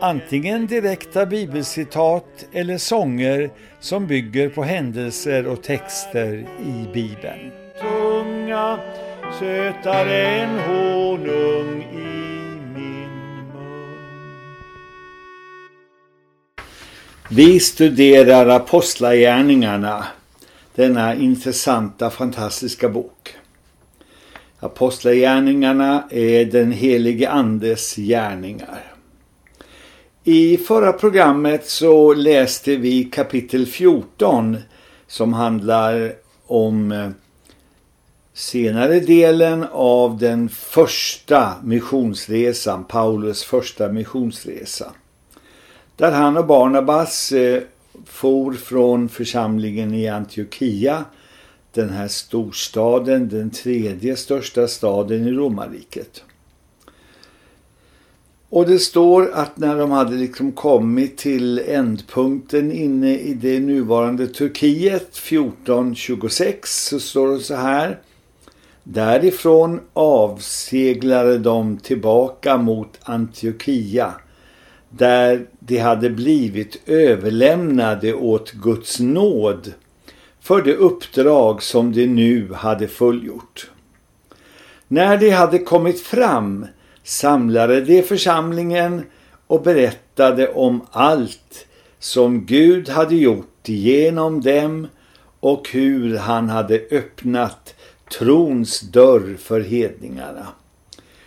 antingen direkta bibelcitat eller sånger som bygger på händelser och texter i Bibeln. Tunga, sötare än honung i min mun. Vi studerar Apostlagärningarna, denna intressanta, fantastiska bok. Apostlagärningarna är den helige Andes gärningar. I förra programmet så läste vi kapitel 14 som handlar om eh, senare delen av den första missionsresan, Paulus första missionsresa. Där han och Barnabas eh, for från församlingen i Antiochia, den här storstaden, den tredje största staden i romarriket. Och det står att när de hade liksom kommit till ändpunkten inne i det nuvarande Turkiet 1426 så står det så här. Därifrån avseglade de tillbaka mot Antiochia där de hade blivit överlämnade åt Guds nåd för det uppdrag som de nu hade fullgjort. När de hade kommit fram samlade de församlingen och berättade om allt som Gud hade gjort genom dem och hur han hade öppnat trons dörr för hedningarna.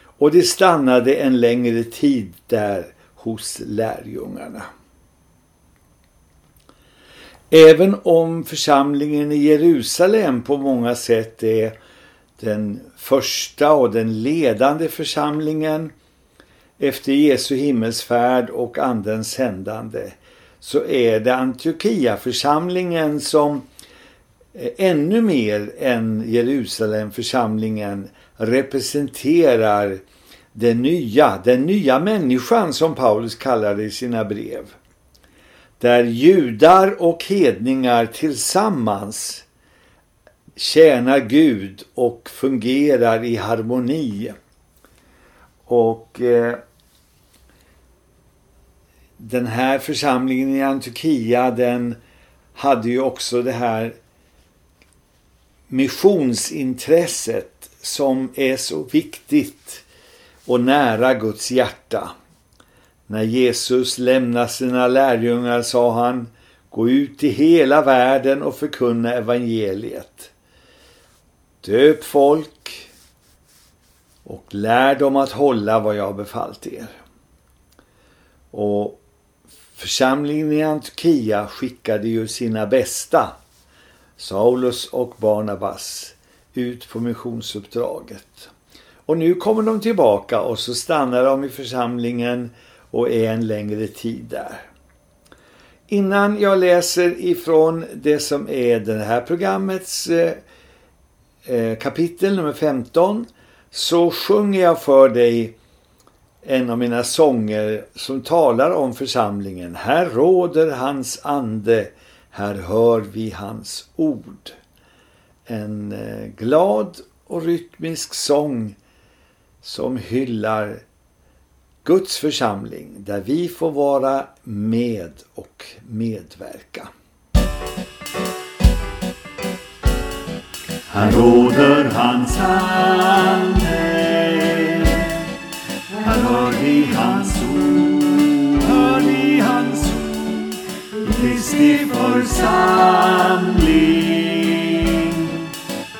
Och de stannade en längre tid där hos lärjungarna. Även om församlingen i Jerusalem på många sätt är den första och den ledande församlingen efter Jesu himmelsfärd och andens sändande så är det Antiochia-församlingen som eh, ännu mer än Jerusalem-församlingen representerar den nya, den nya människan som Paulus kallar det i sina brev. Där judar och hedningar tillsammans tjänar Gud och fungerar i harmoni. Och eh, den här församlingen i Antiochia den hade ju också det här missionsintresset som är så viktigt och nära Guds hjärta. När Jesus lämnade sina lärjungar sa han Gå ut i hela världen och förkunna evangeliet. Döp folk och lär dem att hålla vad jag har befallt er. Och församlingen i Antiochia skickade ju sina bästa, Saulus och Barnabas, ut på missionsuppdraget. Och nu kommer de tillbaka och så stannar de i församlingen och är en längre tid där. Innan jag läser ifrån det som är det här programmets Eh, Eh, kapitel nummer 15 så sjunger jag för dig en av mina sånger som talar om församlingen. Här råder hans ande, här hör vi hans ord. En eh, glad och rytmisk sång som hyllar Guds församling där vi får vara med och medverka. Här råder hans ande Här hör vi hans ord. Hör vi hans ord. I Kristi församling.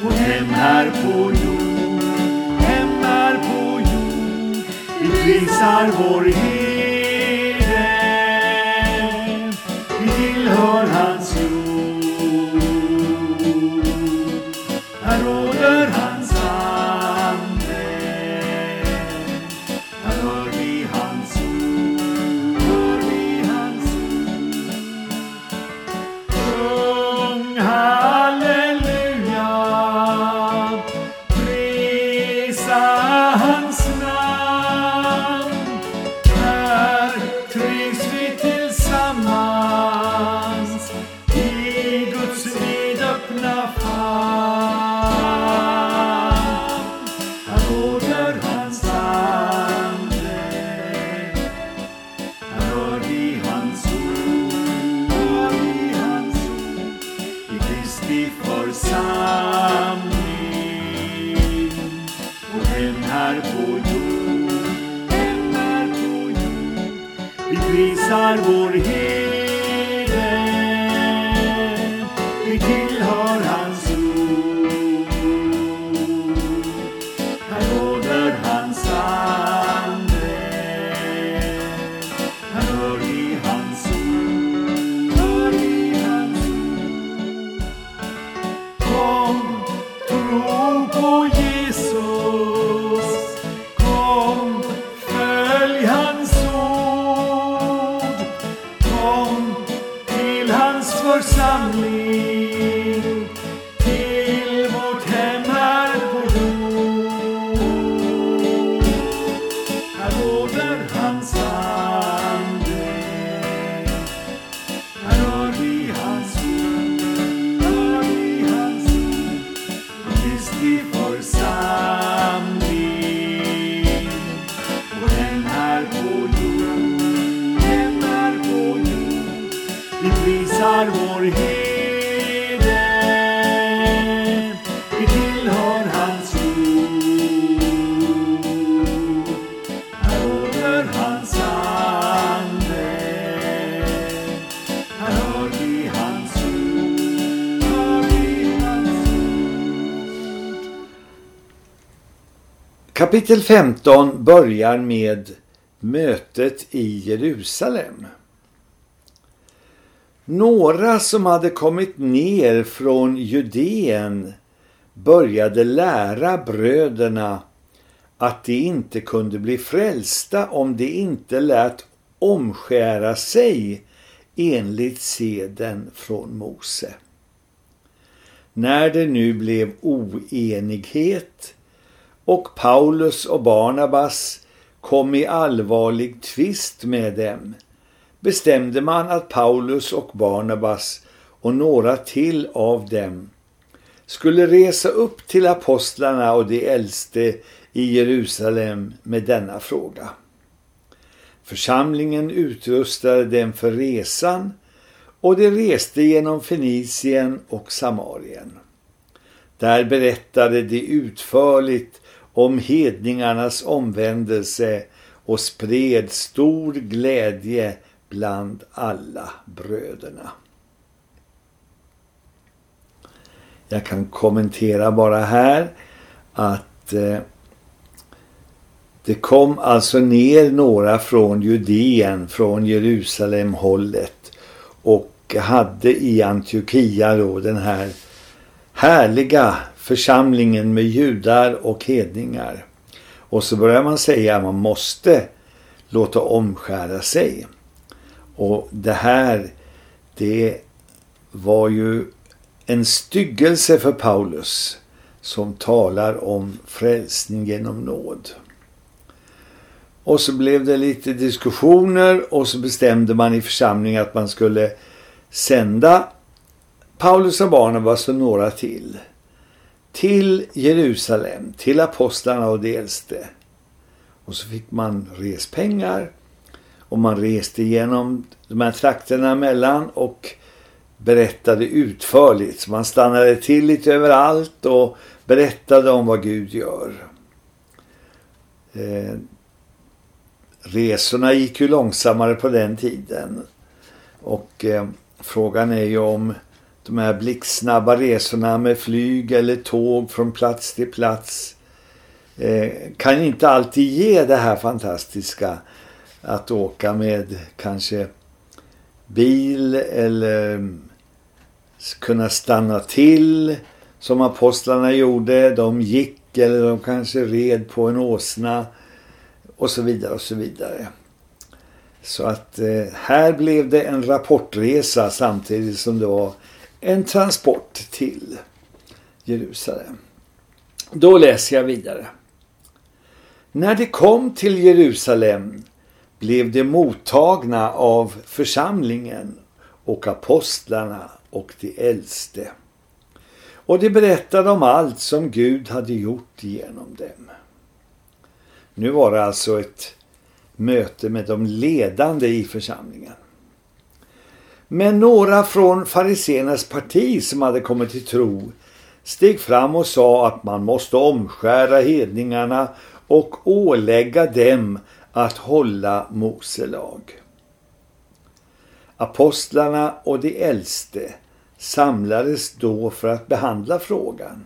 Och hem här på jord. Hem här på jord. Vi prisar vår hel församling och den här på jord, den här på jord. Vi prisar vår hel Kapitel 15 börjar med mötet i Jerusalem. Några som hade kommit ner från Judeen började lära bröderna att de inte kunde bli frälsta om de inte lät omskära sig enligt seden från Mose. När det nu blev oenighet och Paulus och Barnabas kom i allvarlig tvist med dem bestämde man att Paulus och Barnabas och några till av dem skulle resa upp till apostlarna och de äldste i Jerusalem med denna fråga. Församlingen utrustade dem för resan och de reste genom Fenicien och Samarien. Där berättade de utförligt om hedningarnas omvändelse och spred stor glädje bland alla bröderna. Jag kan kommentera bara här att eh, det kom alltså ner några från Judeen, från Jerusalem hållet och hade i Antiochia då den här härliga församlingen med judar och hedningar. Och så börjar man säga att man måste låta omskära sig. Och det här, det var ju en styggelse för Paulus som talar om frälsning genom nåd. Och så blev det lite diskussioner och så bestämde man i församlingen att man skulle sända Paulus och Barnabas och några till till Jerusalem, till apostlarna och de äldste. Och så fick man respengar och man reste igenom de här trakterna mellan och berättade utförligt. Så man stannade till lite överallt och berättade om vad Gud gör. Eh, resorna gick ju långsammare på den tiden. Och eh, frågan är ju om de här blixtsnabba resorna med flyg eller tåg från plats till plats eh, kan inte alltid ge det här fantastiska att åka med kanske bil eller mm, kunna stanna till som apostlarna gjorde. De gick eller de kanske red på en åsna och så vidare och så vidare. Så att eh, här blev det en rapportresa samtidigt som det var en transport till Jerusalem. Då läser jag vidare. När de kom till Jerusalem blev de mottagna av församlingen och apostlarna och de äldste. Och de berättade om allt som Gud hade gjort genom dem. Nu var det alltså ett möte med de ledande i församlingen. Men några från fariséernas parti som hade kommit till tro steg fram och sa att man måste omskära hedningarna och ålägga dem att hålla Mose lag. Apostlarna och de äldste samlades då för att behandla frågan.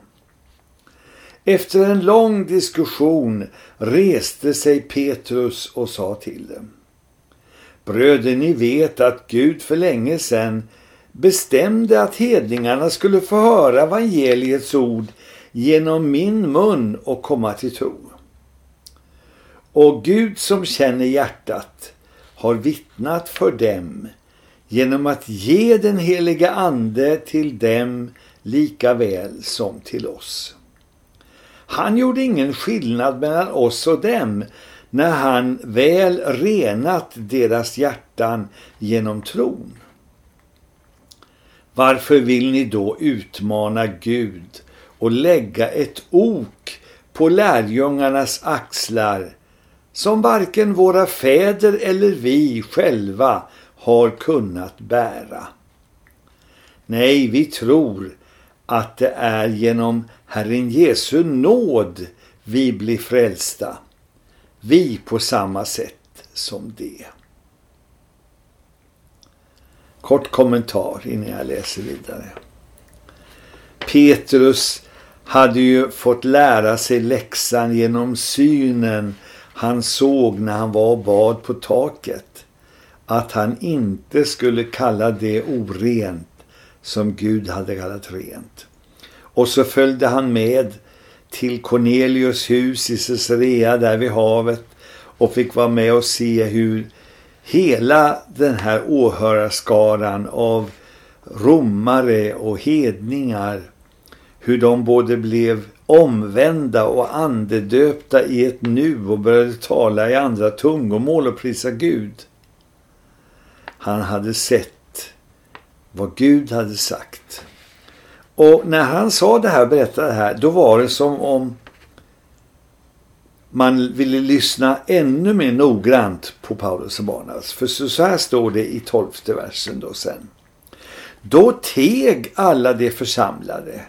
Efter en lång diskussion reste sig Petrus och sa till dem. Bröder, ni vet att Gud för länge sedan bestämde att hedningarna skulle få höra evangeliets ord genom min mun och komma till tro. Och Gud som känner hjärtat har vittnat för dem genom att ge den heliga ande till dem lika väl som till oss. Han gjorde ingen skillnad mellan oss och dem när han väl renat deras hjärtan genom tron. Varför vill ni då utmana Gud och lägga ett ok på lärjungarnas axlar som varken våra fäder eller vi själva har kunnat bära? Nej, vi tror att det är genom Herren Jesu nåd vi blir frälsta. Vi på samma sätt som det. Kort kommentar innan jag läser vidare. Petrus hade ju fått lära sig läxan genom synen han såg när han var och bad på taket. Att han inte skulle kalla det orent som Gud hade kallat rent. Och så följde han med till Cornelius hus i Caesarea där vid havet och fick vara med och se hur hela den här åhörarskaran av romare och hedningar hur de både blev omvända och andedöpta i ett nu och började tala i andra tungomål och prisa Gud. Han hade sett vad Gud hade sagt. Och när han sa det här, berättade det här, då var det som om man ville lyssna ännu mer noggrant på Paulus och Barnabas. För så här står det i tolfte versen då sen. Då teg alla de församlade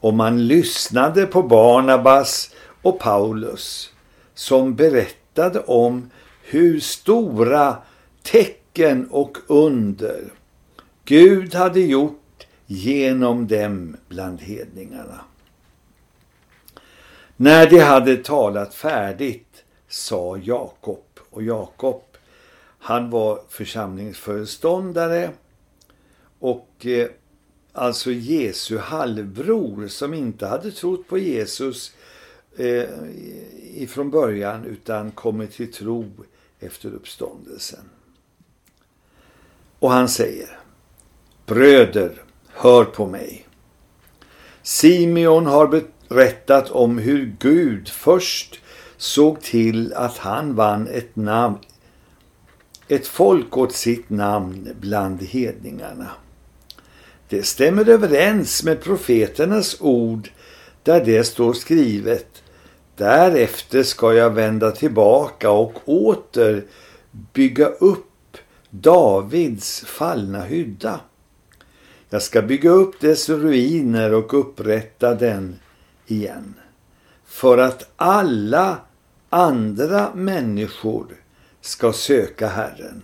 och man lyssnade på Barnabas och Paulus som berättade om hur stora tecken och under Gud hade gjort genom dem bland hedningarna. När de hade talat färdigt sa Jakob och Jakob han var församlingsföreståndare och eh, alltså Jesu halvbror som inte hade trott på Jesus eh, ifrån början utan kommit till tro efter uppståndelsen. Och han säger Bröder, hör på mig. Simeon har berättat om hur Gud först såg till att han vann ett namn ett folk åt sitt namn bland hedningarna. Det stämmer överens med profeternas ord där det står skrivet Därefter ska jag vända tillbaka och åter bygga upp Davids fallna hydda. Jag ska bygga upp dess ruiner och upprätta den igen. För att alla andra människor ska söka Herren.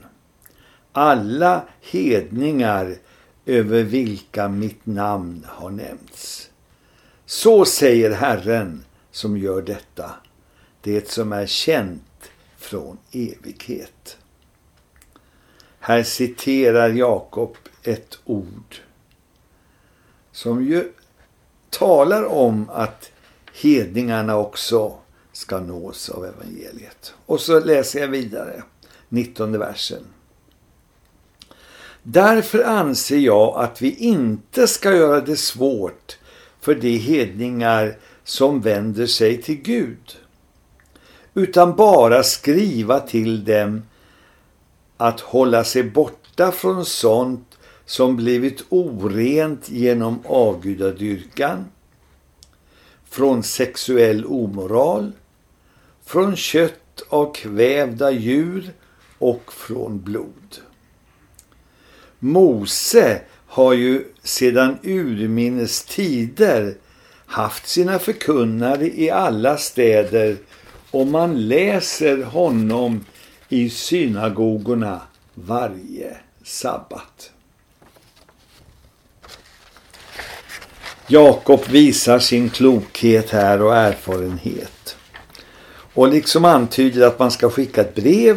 Alla hedningar över vilka mitt namn har nämnts. Så säger Herren som gör detta, det som är känt från evighet. Här citerar Jakob ett ord som ju talar om att hedningarna också ska nås av evangeliet. Och så läser jag vidare, 19 versen. Därför anser jag att vi inte ska göra det svårt för de hedningar som vänder sig till Gud. utan bara skriva till dem att hålla sig borta från sånt som blivit orent genom avgudadyrkan, från sexuell omoral, från kött av kvävda djur och från blod. Mose har ju sedan urminnes tider haft sina förkunnare i alla städer och man läser honom i synagogorna varje sabbat. Jakob visar sin klokhet här och erfarenhet. Och liksom antyder att man ska skicka ett brev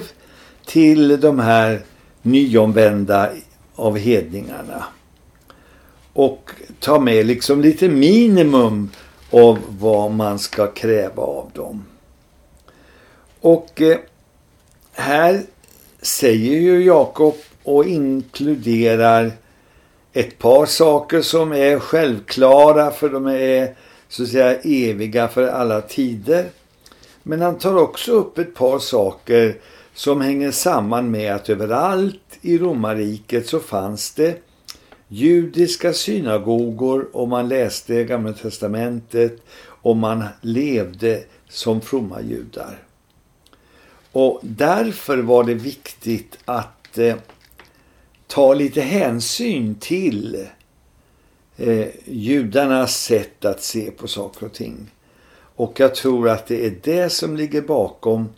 till de här nyomvända av hedningarna. Och ta med liksom lite minimum av vad man ska kräva av dem. Och eh, här säger ju Jakob och inkluderar ett par saker som är självklara för de är så att säga eviga för alla tider. Men han tar också upp ett par saker som hänger samman med att överallt i romarriket så fanns det judiska synagogor och man läste Gamla testamentet och man levde som fromma judar. Och därför var det viktigt att eh, ta lite hänsyn till eh, judarnas sätt att se på saker och ting. Och jag tror att det är det som ligger bakom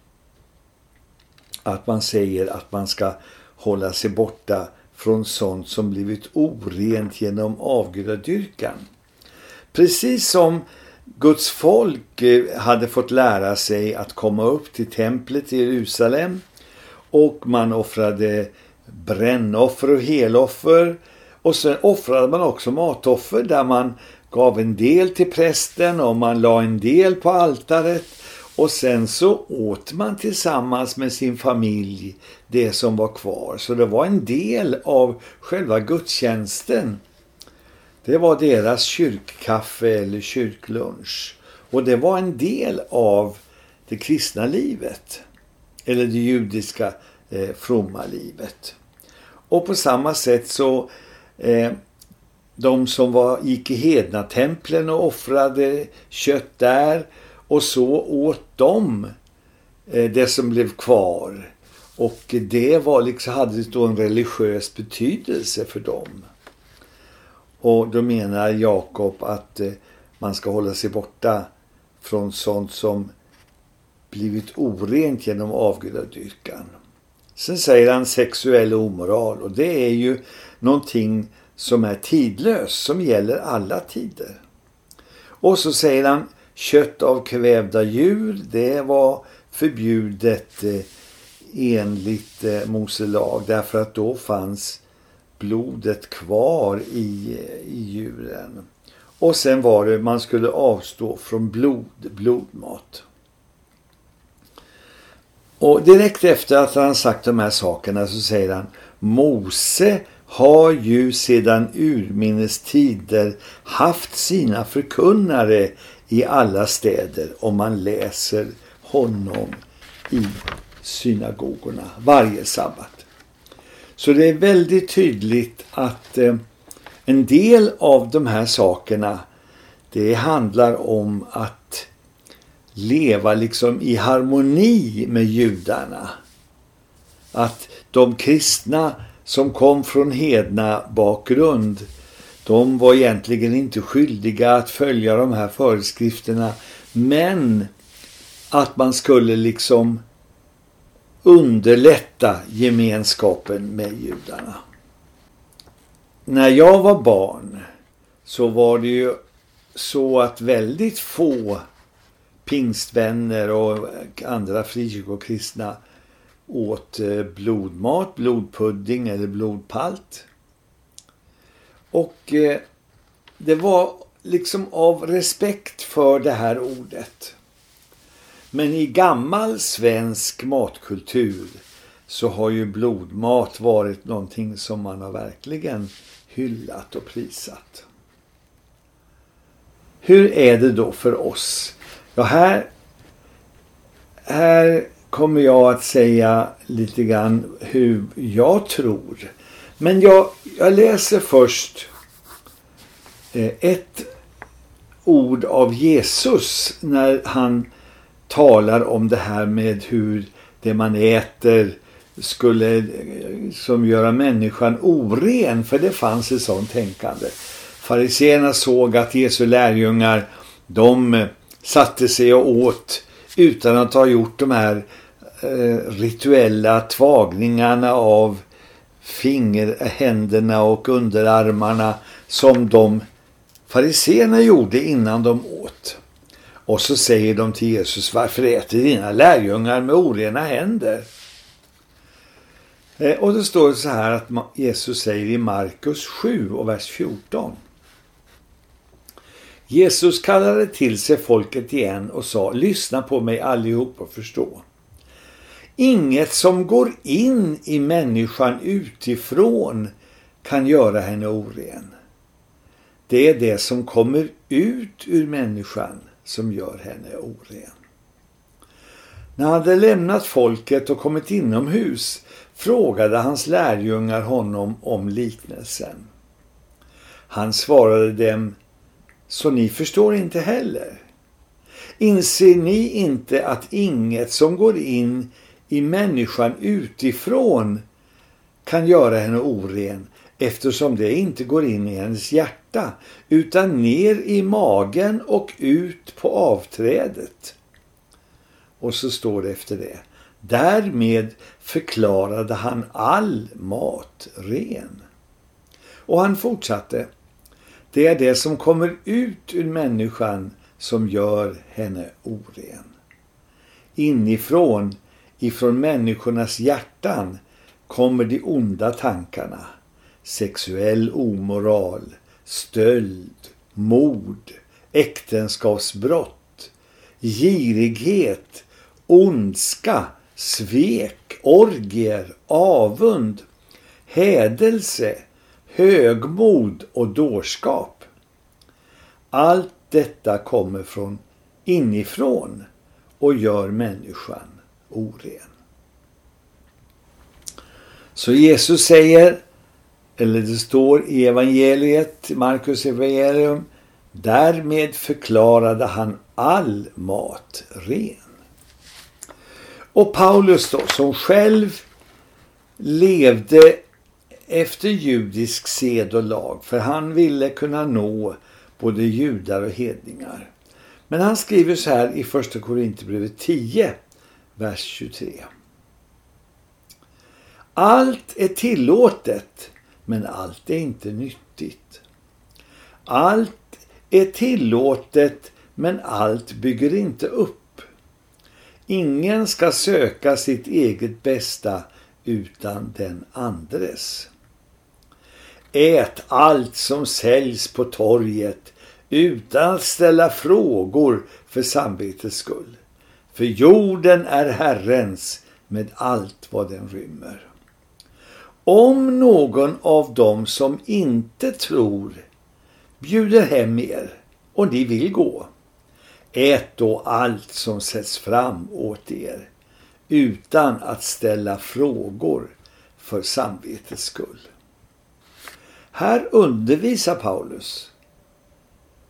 att man säger att man ska hålla sig borta från sånt som blivit orent genom avgudadyrkan. Precis som Guds folk eh, hade fått lära sig att komma upp till templet i Jerusalem och man offrade brännoffer och heloffer och sen offrade man också matoffer där man gav en del till prästen och man la en del på altaret och sen så åt man tillsammans med sin familj det som var kvar. Så det var en del av själva gudstjänsten. Det var deras kyrkkaffe eller kyrklunch. Och det var en del av det kristna livet. Eller det judiska eh, fromma livet. Och på samma sätt så eh, de som var, gick i hedna templen och offrade kött där och så åt de eh, det som blev kvar. Och det var liksom, hade då en religiös betydelse för dem. Och då menar Jakob att eh, man ska hålla sig borta från sånt som blivit orent genom avgudadyrkan. Sen säger han sexuell omoral och det är ju någonting som är tidlöst, som gäller alla tider. Och så säger han kött av kvävda djur, det var förbjudet eh, enligt eh, Mose Moselag därför att då fanns blodet kvar i, eh, i djuren. Och sen var det man skulle avstå från blod, blodmat. Och direkt efter att han sagt de här sakerna så säger han Mose har ju sedan urminnes tider haft sina förkunnare i alla städer om man läser honom i synagogorna varje sabbat. Så det är väldigt tydligt att eh, en del av de här sakerna det handlar om att leva liksom i harmoni med judarna. Att de kristna som kom från hedna bakgrund de var egentligen inte skyldiga att följa de här föreskrifterna men att man skulle liksom underlätta gemenskapen med judarna. När jag var barn så var det ju så att väldigt få pingstvänner och andra frikyrkokristna åt eh, blodmat, blodpudding eller blodpalt. Och eh, det var liksom av respekt för det här ordet. Men i gammal svensk matkultur så har ju blodmat varit någonting som man har verkligen hyllat och prisat. Hur är det då för oss? Ja, här här kommer jag att säga lite grann hur jag tror. Men jag, jag läser först eh, ett ord av Jesus när han talar om det här med hur det man äter skulle eh, som göra människan oren, för det fanns ett sånt tänkande. Fariseerna såg att Jesu lärjungar, de eh, satte sig och åt utan att ha gjort de här eh, rituella tvagningarna av fingerhänderna och underarmarna som de fariseerna gjorde innan de åt. Och så säger de till Jesus, varför äter dina lärjungar med orena händer? Eh, och det står så här att Jesus säger i Markus 7 och vers 14. Jesus kallade till sig folket igen och sa, lyssna på mig allihop och förstå. Inget som går in i människan utifrån kan göra henne oren. Det är det som kommer ut ur människan som gör henne oren. När han hade lämnat folket och kommit inomhus frågade hans lärjungar honom om liknelsen. Han svarade dem, så ni förstår inte heller. Inser ni inte att inget som går in i människan utifrån kan göra henne oren eftersom det inte går in i hennes hjärta utan ner i magen och ut på avträdet. Och så står det efter det. Därmed förklarade han all mat ren. Och han fortsatte. Det är det som kommer ut ur människan som gör henne oren. Inifrån, ifrån människornas hjärtan, kommer de onda tankarna. Sexuell omoral, stöld, mord, äktenskapsbrott, girighet, ondska, svek, orgier, avund, hädelse, högmod och dårskap. Allt detta kommer från inifrån och gör människan oren. Så Jesus säger, eller det står i evangeliet, Markus evangelium, därmed förklarade han all mat ren. Och Paulus då, som själv levde efter judisk sed och lag, för han ville kunna nå både judar och hedningar. Men han skriver så här i första Korinthierbrevet 10, vers 23. Allt är tillåtet, men allt är inte nyttigt. Allt är tillåtet, men allt bygger inte upp. Ingen ska söka sitt eget bästa utan den andres. Ät allt som säljs på torget utan att ställa frågor för samvetets skull. För jorden är Herrens med allt vad den rymmer. Om någon av dem som inte tror bjuder hem er och ni vill gå, Ät då allt som sätts fram åt er utan att ställa frågor för samvetets skull. Här undervisar Paulus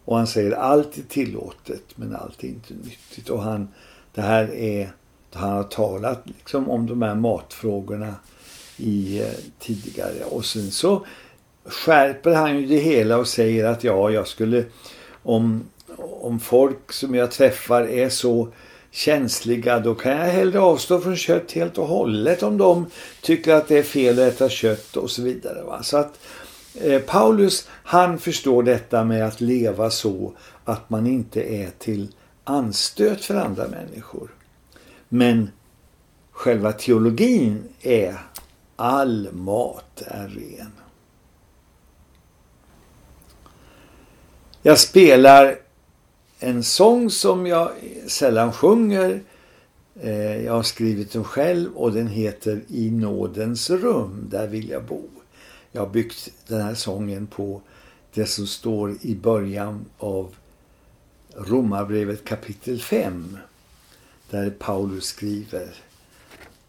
och han säger allt är tillåtet men allt är inte nyttigt. Och han, det här är, han har talat liksom om de här matfrågorna i eh, tidigare. Och sen så skärper han ju det hela och säger att ja, jag skulle om om folk som jag träffar är så känsliga då kan jag hellre avstå från kött helt och hållet om de tycker att det är fel att äta kött och så vidare. Va? Så att eh, Eh, Paulus han förstår detta med att leva så att man inte är till anstöt för andra människor. Men själva teologin är all mat är ren. Jag spelar en sång som jag sällan sjunger. Eh, jag har skrivit den själv och den heter I nådens rum, där vill jag bo. Jag har byggt den här sången på det som står i början av Romarbrevet kapitel 5. där Paulus skriver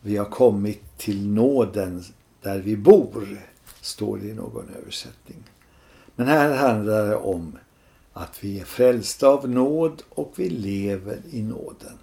Vi har kommit till nåden där vi bor, står det i någon översättning. Men här handlar det om att vi är frälsta av nåd och vi lever i nåden.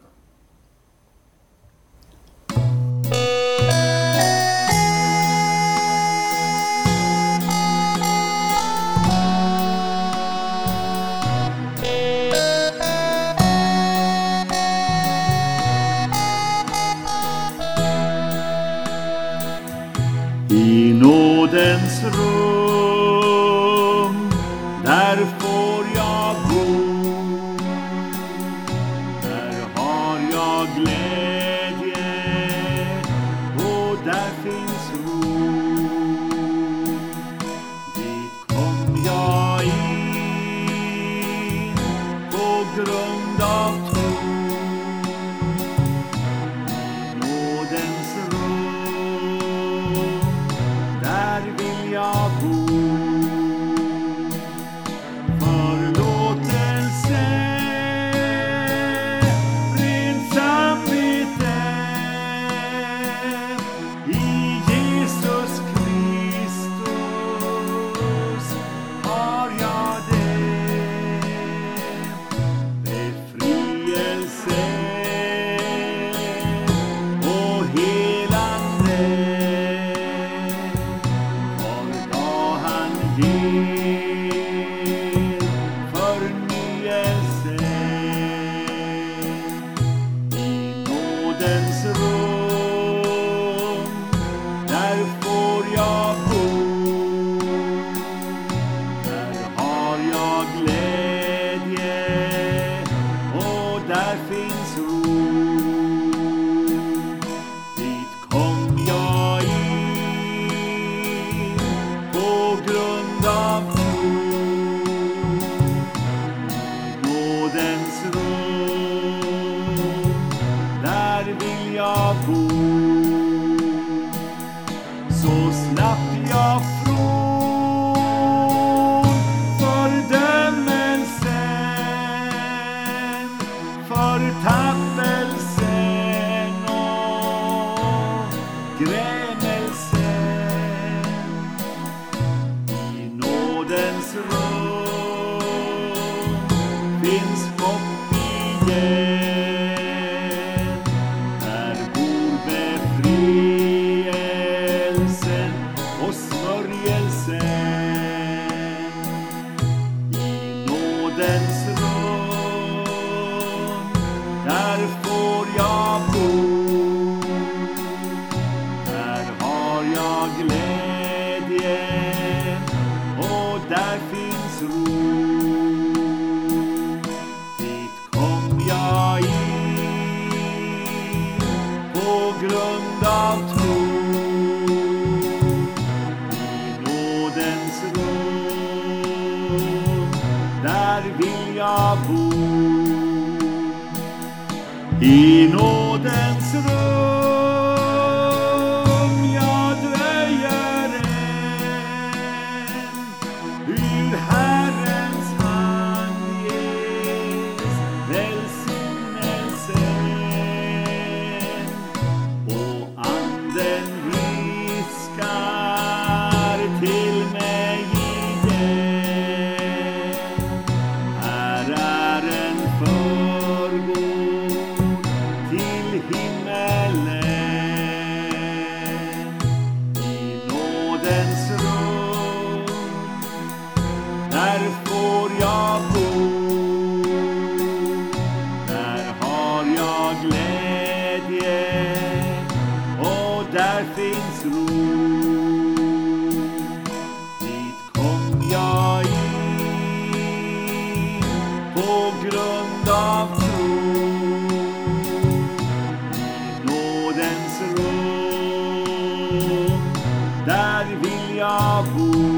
Där vill jag bo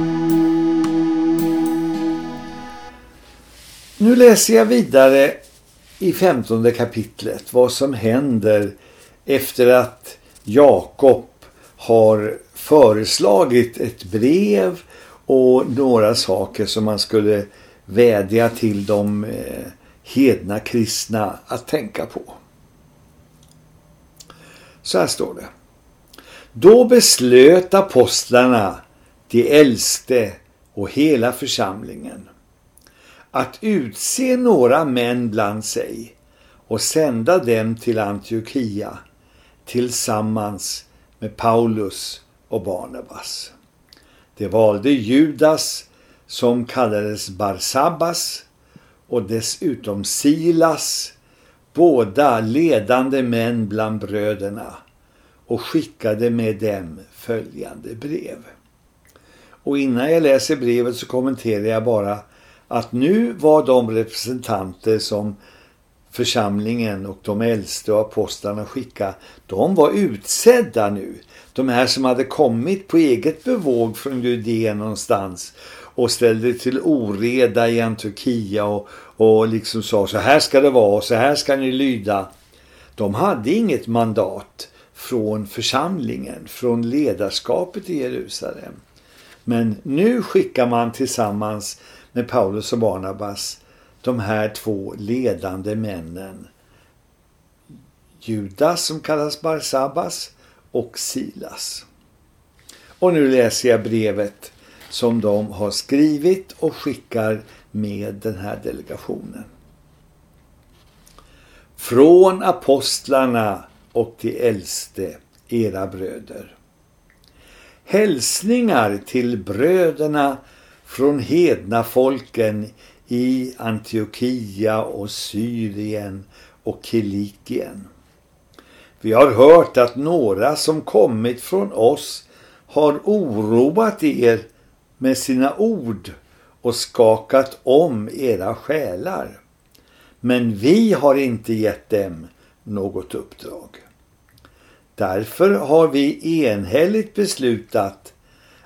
Nu läser jag vidare i femtonde kapitlet vad som händer efter att Jakob har föreslagit ett brev och några saker som man skulle vädja till de eh, hedna kristna att tänka på. Så här står det. Då beslöt apostlarna, de äldste och hela församlingen att utse några män bland sig och sända dem till Antiochia tillsammans med Paulus och Barnabas. De valde Judas som kallades Barsabbas och dessutom Silas, båda ledande män bland bröderna och skickade med dem följande brev. Och innan jag läser brevet så kommenterar jag bara att nu var de representanter som församlingen och de äldste och apostlarna skickade, de var utsedda nu. De här som hade kommit på eget bevåg från Judén någonstans och ställde till oreda i Antiochia och, och liksom sa så här ska det vara, och så här ska ni lyda. De hade inget mandat från församlingen, från ledarskapet i Jerusalem. Men nu skickar man tillsammans med Paulus och Barnabas de här två ledande männen. Judas som kallas Barsabbas och Silas. Och nu läser jag brevet som de har skrivit och skickar med den här delegationen. Från apostlarna och de äldste, era bröder. Hälsningar till bröderna från hedna folken i Antiochia och Syrien och Kilikien. Vi har hört att några som kommit från oss har oroat er med sina ord och skakat om era själar. Men vi har inte gett dem något uppdrag. Därför har vi enhälligt beslutat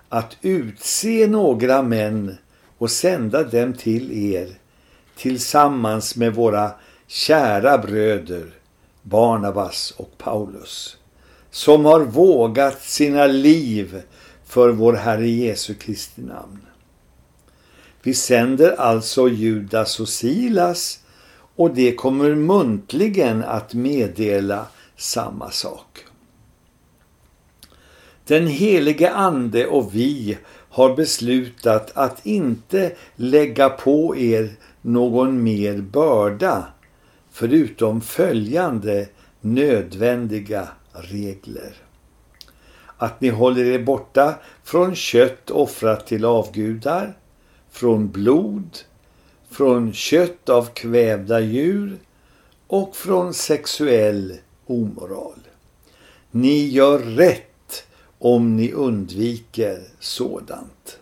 att utse några män och sända dem till er tillsammans med våra kära bröder Barnabas och Paulus som har vågat sina liv för vår Herre Jesu Kristi namn. Vi sänder alltså Judas och Silas och det kommer muntligen att meddela samma sak. Den helige ande och vi har beslutat att inte lägga på er någon mer börda förutom följande nödvändiga regler. Att ni håller er borta från kött offrat till avgudar, från blod, från kött av kvävda djur och från sexuell omoral. Ni gör rätt om ni undviker sådant.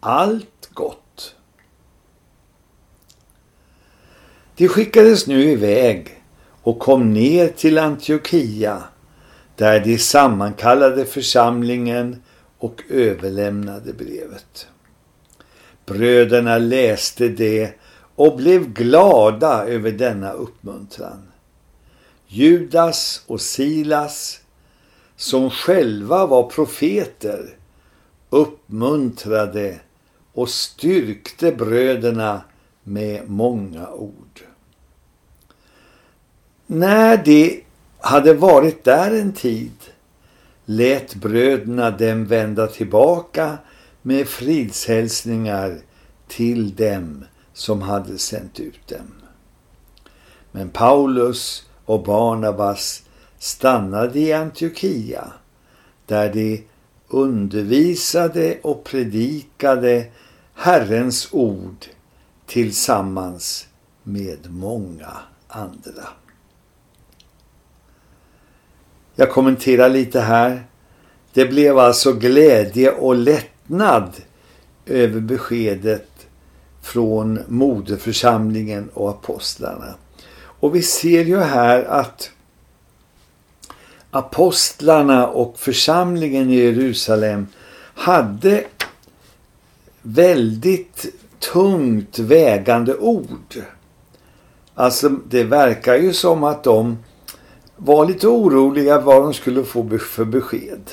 Allt gott. De skickades nu iväg och kom ner till Antiochia där de sammankallade församlingen och överlämnade brevet. Bröderna läste det och blev glada över denna uppmuntran. Judas och Silas som själva var profeter uppmuntrade och styrkte bröderna med många ord. När de hade varit där en tid lät bröderna dem vända tillbaka med fridshälsningar till dem som hade sänt ut dem. Men Paulus och Barnabas stannade i Antiochia där de undervisade och predikade Herrens ord tillsammans med många andra. Jag kommenterar lite här. Det blev alltså glädje och lättnad över beskedet från moderförsamlingen och apostlarna. Och vi ser ju här att apostlarna och församlingen i Jerusalem hade väldigt tungt vägande ord. Alltså det verkar ju som att de var lite oroliga vad de skulle få för besked.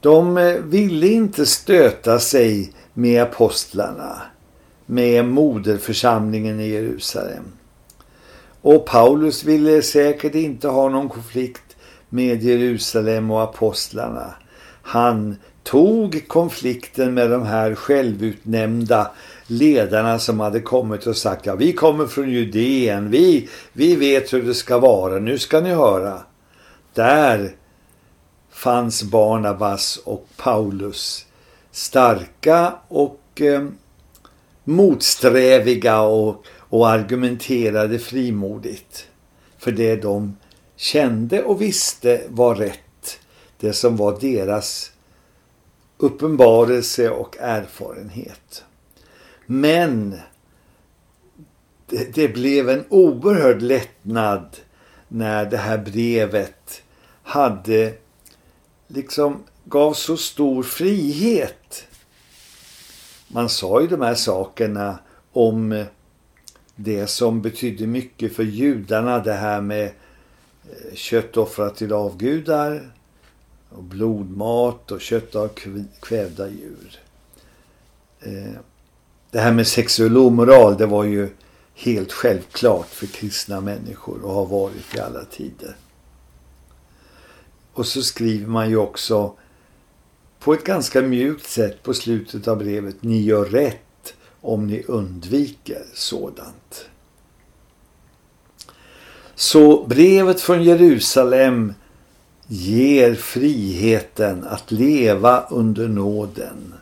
De eh, ville inte stöta sig med apostlarna, med moderförsamlingen i Jerusalem. Och Paulus ville säkert inte ha någon konflikt med Jerusalem och apostlarna. Han tog konflikten med de här självutnämnda ledarna som hade kommit och sagt ja vi kommer från Judeen, vi, vi vet hur det ska vara, nu ska ni höra. Där fanns Barnabas och Paulus starka och eh, motsträviga och, och argumenterade frimodigt för det de kände och visste var rätt. Det som var deras uppenbarelse och erfarenhet. Men det, det blev en oerhörd lättnad när det här brevet hade liksom gav så stor frihet. Man sa ju de här sakerna om det som betydde mycket för judarna, det här med Eh, kött offrat till avgudar och blodmat och kött av kvävda djur. Eh, det här med sexuell omoral, det var ju helt självklart för kristna människor och har varit i alla tider. Och så skriver man ju också på ett ganska mjukt sätt på slutet av brevet. Ni gör rätt om ni undviker sådant. Så brevet från Jerusalem ger friheten att leva under nåden.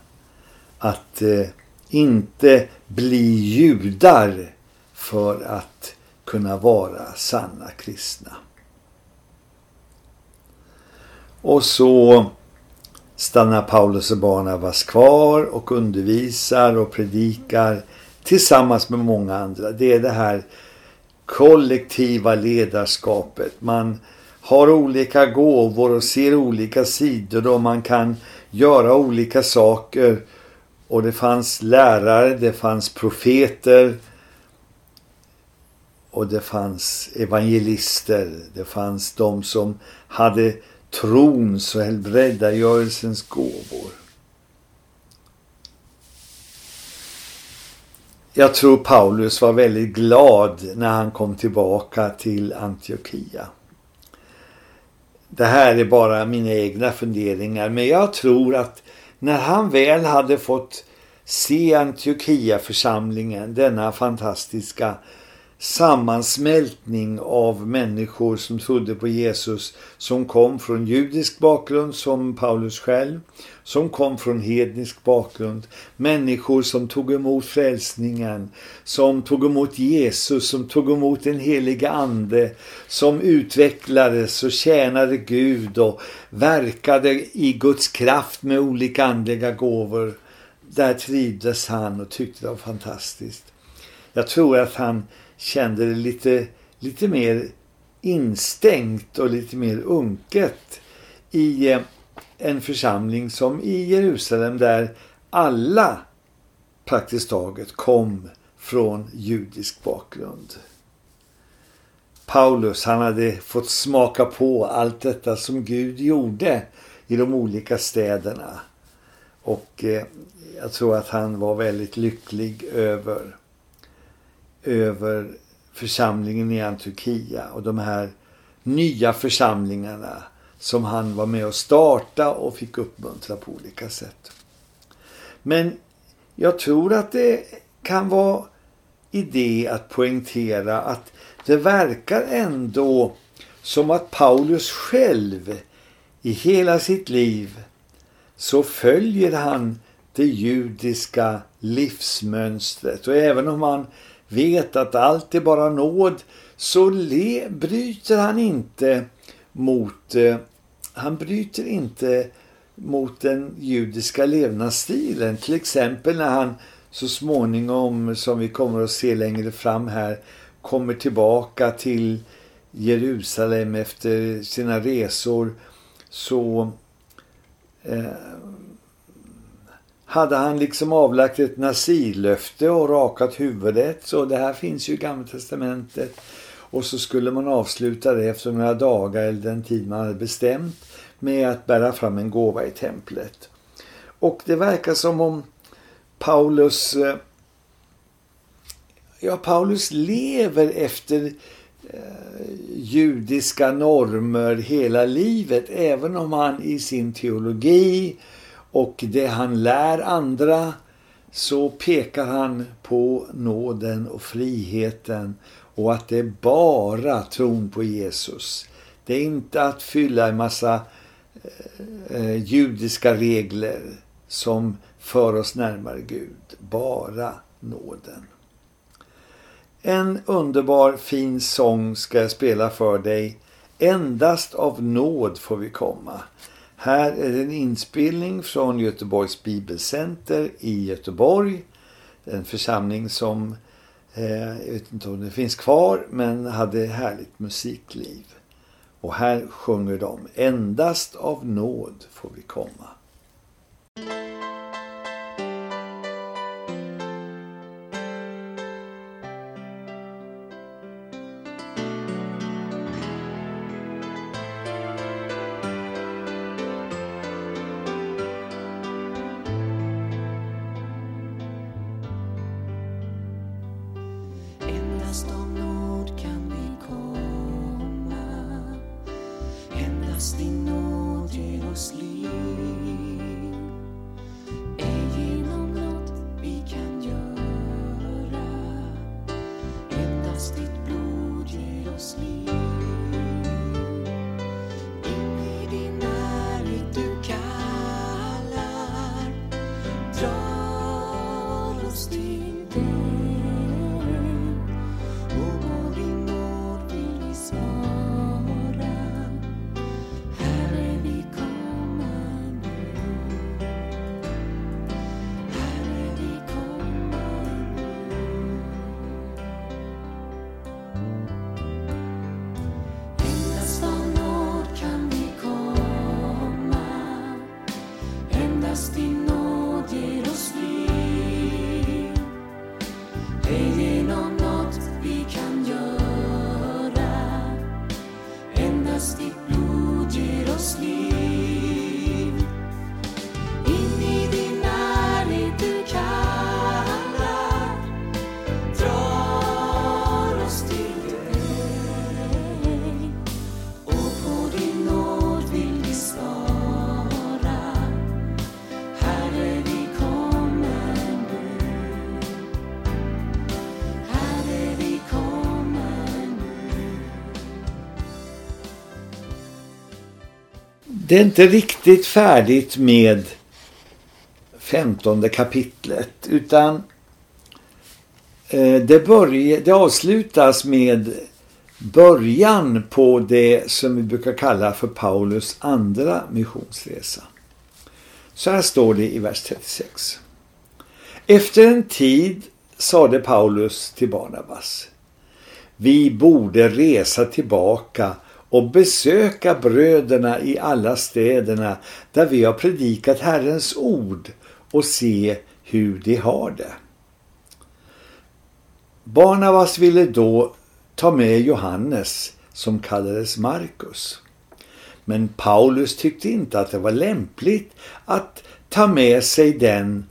Att eh, inte bli judar för att kunna vara sanna kristna. Och så stannar Paulus och Barnabas kvar och undervisar och predikar tillsammans med många andra. Det är det här kollektiva ledarskapet. Man har olika gåvor och ser olika sidor och man kan göra olika saker. Och det fanns lärare, det fanns profeter och det fanns evangelister. Det fanns de som hade trons och helbrägdagörelsens gåvor. Jag tror Paulus var väldigt glad när han kom tillbaka till Antiochia. Det här är bara mina egna funderingar men jag tror att när han väl hade fått se Antiochia-församlingen, denna fantastiska sammansmältning av människor som trodde på Jesus som kom från judisk bakgrund som Paulus själv, som kom från hednisk bakgrund, människor som tog emot frälsningen, som tog emot Jesus, som tog emot den heliga ande, som utvecklades och tjänade Gud och verkade i Guds kraft med olika andliga gåvor. Där trivdes han och tyckte det var fantastiskt. Jag tror att han kände det lite, lite mer instängt och lite mer unket i eh, en församling som i Jerusalem där alla praktiskt taget kom från judisk bakgrund. Paulus han hade fått smaka på allt detta som Gud gjorde i de olika städerna. Och eh, jag tror att han var väldigt lycklig över över församlingen i Antiochia och de här nya församlingarna som han var med och starta och fick uppmuntra på olika sätt. Men jag tror att det kan vara idé att poängtera att det verkar ändå som att Paulus själv i hela sitt liv så följer han det judiska livsmönstret och även om han vet att allt är bara nåd så le, bryter han inte mot eh, han bryter inte mot den judiska levnadsstilen. Till exempel när han så småningom, som vi kommer att se längre fram här, kommer tillbaka till Jerusalem efter sina resor så eh, hade han liksom avlagt ett nazilöfte och rakat huvudet. Så det här finns ju i Gamla Testamentet. Och så skulle man avsluta det efter några dagar eller den tid man hade bestämt med att bära fram en gåva i templet. Och det verkar som om Paulus eh, ja, Paulus lever efter eh, judiska normer hela livet. Även om han i sin teologi och det han lär andra så pekar han på nåden och friheten och att det är bara tron på Jesus. Det är inte att fylla en massa eh, judiska regler som för oss närmare Gud. Bara nåden. En underbar fin sång ska jag spela för dig. Endast av nåd får vi komma. Här är en inspelning från Göteborgs Bibelcenter i Göteborg. En församling som, eh, jag vet inte om det finns kvar, men hade härligt musikliv. Och här sjunger de Endast av nåd får vi komma. Det är inte riktigt färdigt med femtonde kapitlet utan eh, det, börjar, det avslutas med början på det som vi brukar kalla för Paulus andra missionsresa. Så här står det i vers 36. Efter en tid sade Paulus till Barnabas Vi borde resa tillbaka och besöka bröderna i alla städerna där vi har predikat Herrens ord och se hur de har det. Barnabas ville då ta med Johannes som kallades Markus. Men Paulus tyckte inte att det var lämpligt att ta med sig den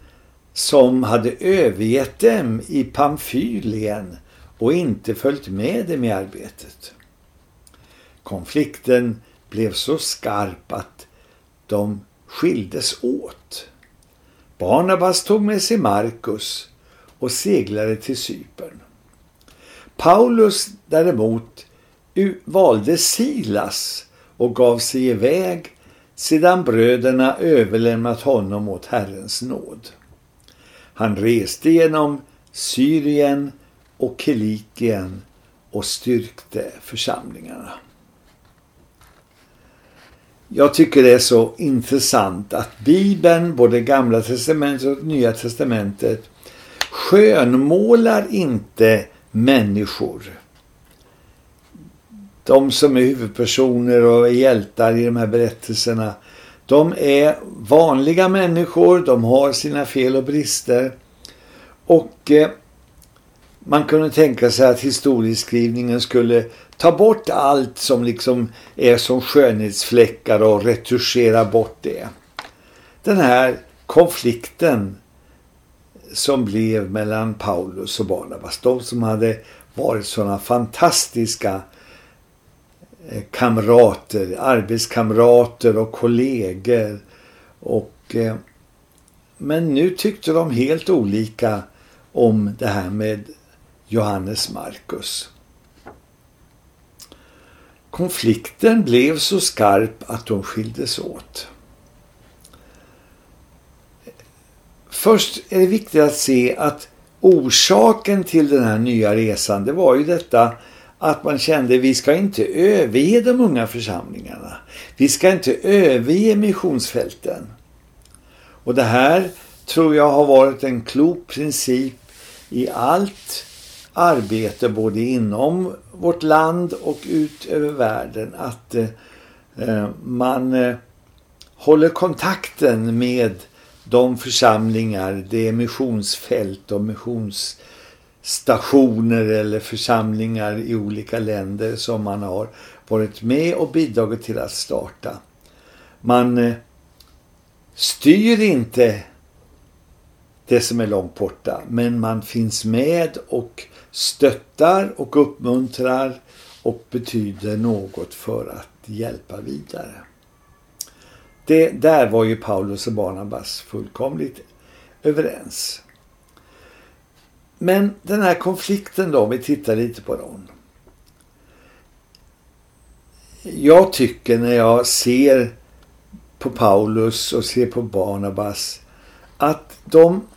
som hade övergett dem i Pamfylien och inte följt med dem i arbetet. Konflikten blev så skarp att de skildes åt. Barnabas tog med sig Markus och seglade till Cypern. Paulus däremot valde Silas och gav sig iväg sedan bröderna överlämnat honom åt Herrens nåd. Han reste genom Syrien och Kilikien och styrkte församlingarna. Jag tycker det är så intressant att Bibeln, både Gamla testamentet och Nya testamentet, skönmålar inte människor. De som är huvudpersoner och är hjältar i de här berättelserna, de är vanliga människor, de har sina fel och brister. Och eh, man kunde tänka sig att historieskrivningen skulle ta bort allt som liksom är som skönhetsfläckar och retuschera bort det. Den här konflikten som blev mellan Paulus och Barnabas, de som hade varit sådana fantastiska eh, kamrater, arbetskamrater och kollegor. Och, eh, men nu tyckte de helt olika om det här med Johannes Markus. Konflikten blev så skarp att de skildes åt. Först är det viktigt att se att orsaken till den här nya resan det var ju detta att man kände vi ska inte överge de unga församlingarna. Vi ska inte överge missionsfälten. Och det här tror jag har varit en klok princip i allt arbete både inom vårt land och ut över världen att eh, man eh, håller kontakten med de församlingar, det är missionsfält och missionsstationer eller församlingar i olika länder som man har varit med och bidragit till att starta. Man eh, styr inte det som är långt borta men man finns med och stöttar och uppmuntrar och betyder något för att hjälpa vidare. Det, där var ju Paulus och Barnabas fullkomligt överens. Men den här konflikten då, om vi tittar lite på den. Jag tycker när jag ser på Paulus och ser på Barnabas att de,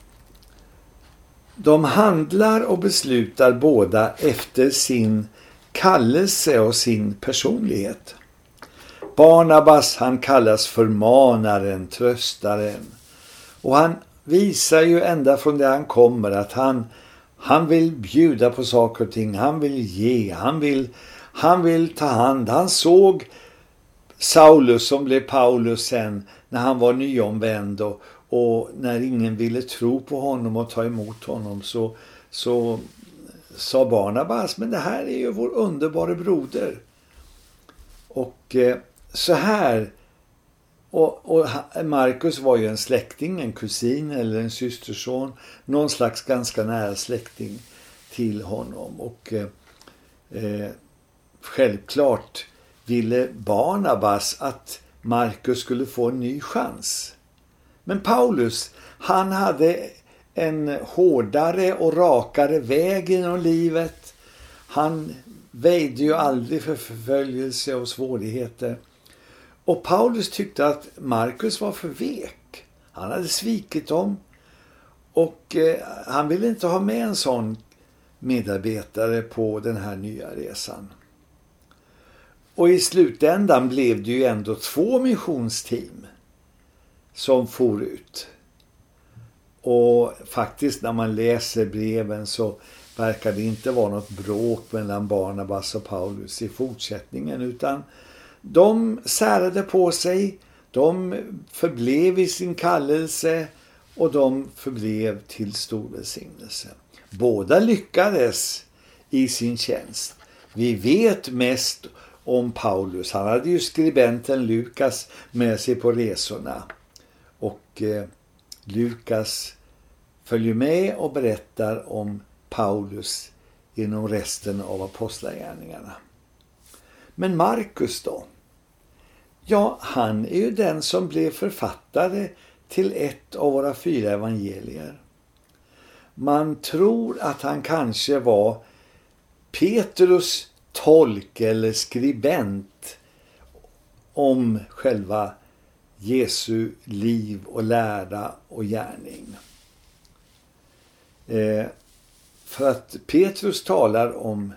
de handlar och beslutar båda efter sin kallelse och sin personlighet. Barnabas han kallas förmanaren, tröstaren. Och han visar ju ända från det han kommer att han, han vill bjuda på saker och ting. Han vill ge, han vill, han vill ta hand. Han såg Saulus som blev Paulus sen när han var nyomvänd och, och när ingen ville tro på honom och ta emot honom så, så sa Barnabas, men det här är ju vår underbara broder. Och eh, så här, och, och Marcus var ju en släkting, en kusin eller en systerson, någon slags ganska nära släkting till honom. Och eh, eh självklart ville Barnabas att Marcus skulle få en ny chans. Men Paulus, han hade en hårdare och rakare väg genom livet. Han väjde ju aldrig för förföljelse och svårigheter. Och Paulus tyckte att Markus var för vek. Han hade svikit dem. Och eh, han ville inte ha med en sån medarbetare på den här nya resan. Och i slutändan blev det ju ändå två missionsteam som for ut. Och faktiskt när man läser breven så verkar det inte vara något bråk mellan Barnabas och Paulus i fortsättningen utan de särade på sig, de förblev i sin kallelse och de förblev till stor välsignelse. Båda lyckades i sin tjänst. Vi vet mest om Paulus. Han hade ju skribenten Lukas med sig på resorna. Och eh, Lukas följer med och berättar om Paulus genom resten av apostlagärningarna. Men Markus då? Ja, han är ju den som blev författare till ett av våra fyra evangelier. Man tror att han kanske var Petrus tolk eller skribent om själva Jesu liv och lära och gärning. Eh, för att Petrus talar om,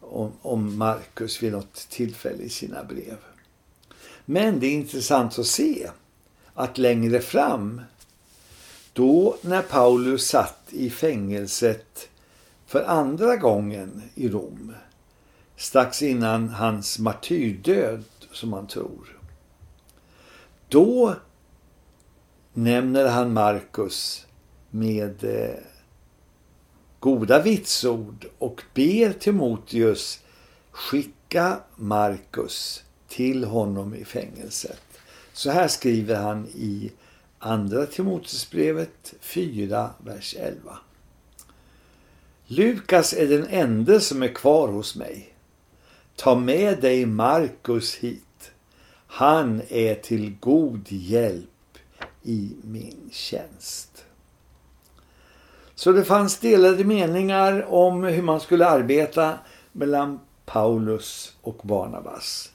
om, om Markus vid något tillfälle i sina brev. Men det är intressant att se att längre fram, då när Paulus satt i fängelset för andra gången i Rom, strax innan hans martyrdöd som man tror, då nämner han Markus med eh, goda vitsord och ber Timoteus skicka Markus till honom i fängelset. Så här skriver han i andra Timoteusbrevet 4, vers 11. Lukas är den enda som är kvar hos mig. Ta med dig Markus hit. Han är till god hjälp i min tjänst. Så det fanns delade meningar om hur man skulle arbeta mellan Paulus och Barnabas.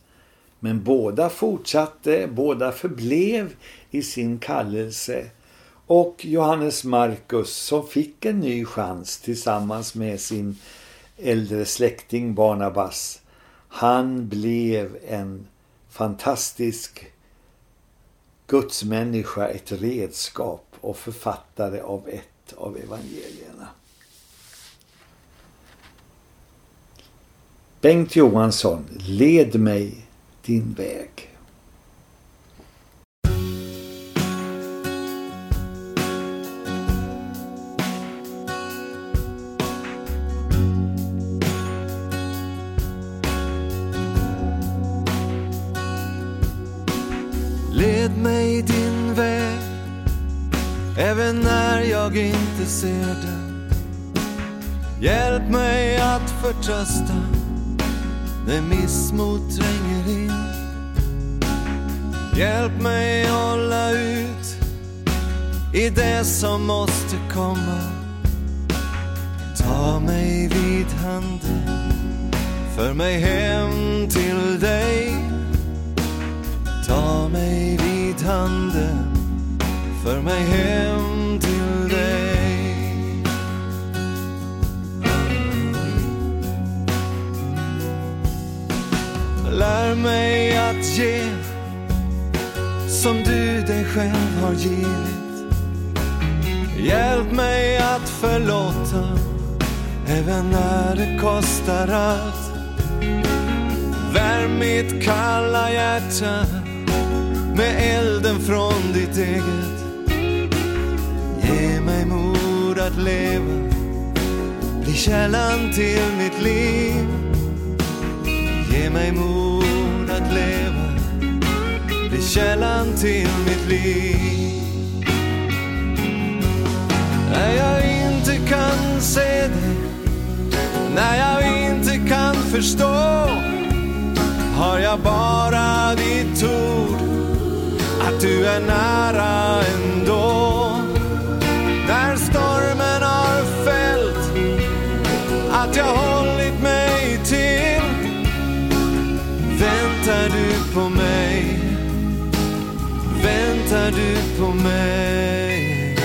Men båda fortsatte, båda förblev i sin kallelse och Johannes Markus som fick en ny chans tillsammans med sin äldre släkting Barnabas. Han blev en fantastisk gudsmänniska, ett redskap och författare av ett av evangelierna. Bengt Johansson, led mig din väg. Ser den. Hjälp mig att förtrösta när missmod tränger in. Hjälp mig hålla ut i det som måste komma. Ta mig vid handen, för mig hem till dig. Ta mig vid handen, för mig hem Lär mig att ge som du dig själv har givit. Hjälp mig att förlåta även när det kostar allt. Värm mitt kalla hjärta med elden från ditt eget. Ge mig mod att leva, bli källan till mitt liv. Ge mig mod att leva, bli källan till mitt liv. När jag inte kan se dig, när jag inte kan förstå, har jag bara ditt ord att du är nära ändå. På mig? Väntar du på mig?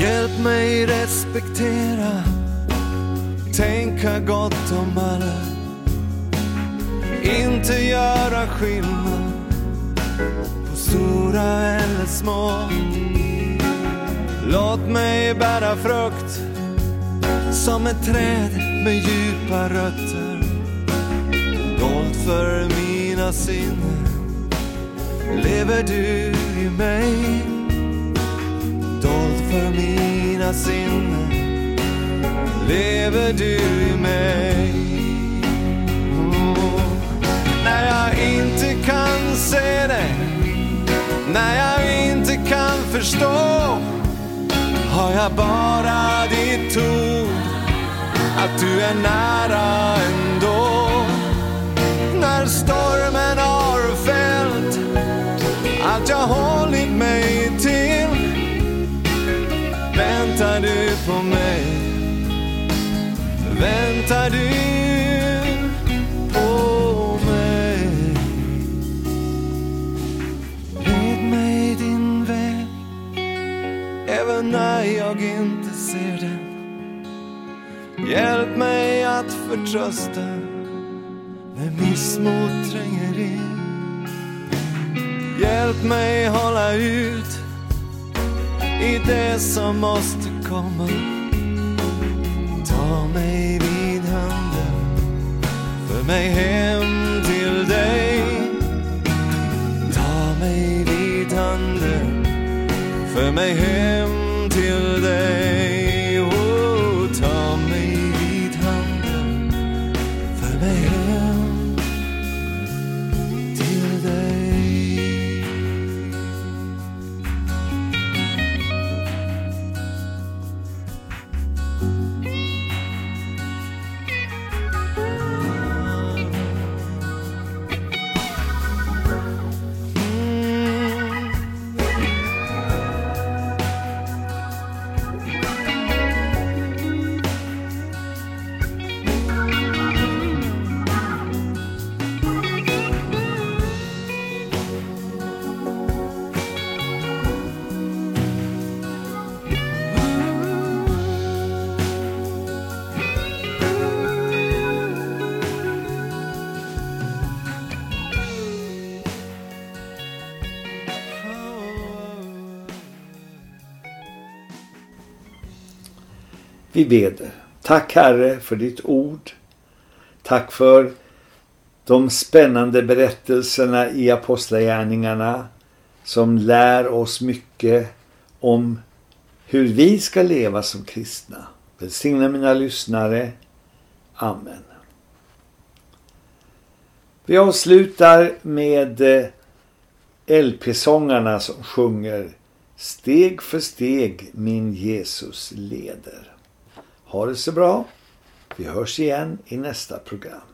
Hjälp mig respektera, tänka gott om alla. Inte göra skillnad på stora eller små. Låt mig bära frukt som ett träd med djupa rötter. Dolt för mina sinnen. Lever du i mig? Dolt för mina sinnen. Lever du i mig? Oh. När jag inte kan se dig. När jag inte kan förstå. Har jag bara ditt ord? Att du är nära ändå. När stormen har fällt, Allt jag hållit mig till. Väntar du på mig? Väntar du Hjälp mig att förtrösta när missmod tränger in. Hjälp mig hålla ut i det som måste komma. Ta mig vid handen, för mig hem till dig. Ta mig vid handen, för mig hem Vi beder. Tack Herre för ditt ord. Tack för de spännande berättelserna i Apostlagärningarna som lär oss mycket om hur vi ska leva som kristna. Välsigna mina lyssnare. Amen. Vi avslutar med eh, LP-sångarna som sjunger Steg för steg min Jesus leder. Ha det så bra. Vi hörs igen i nästa program.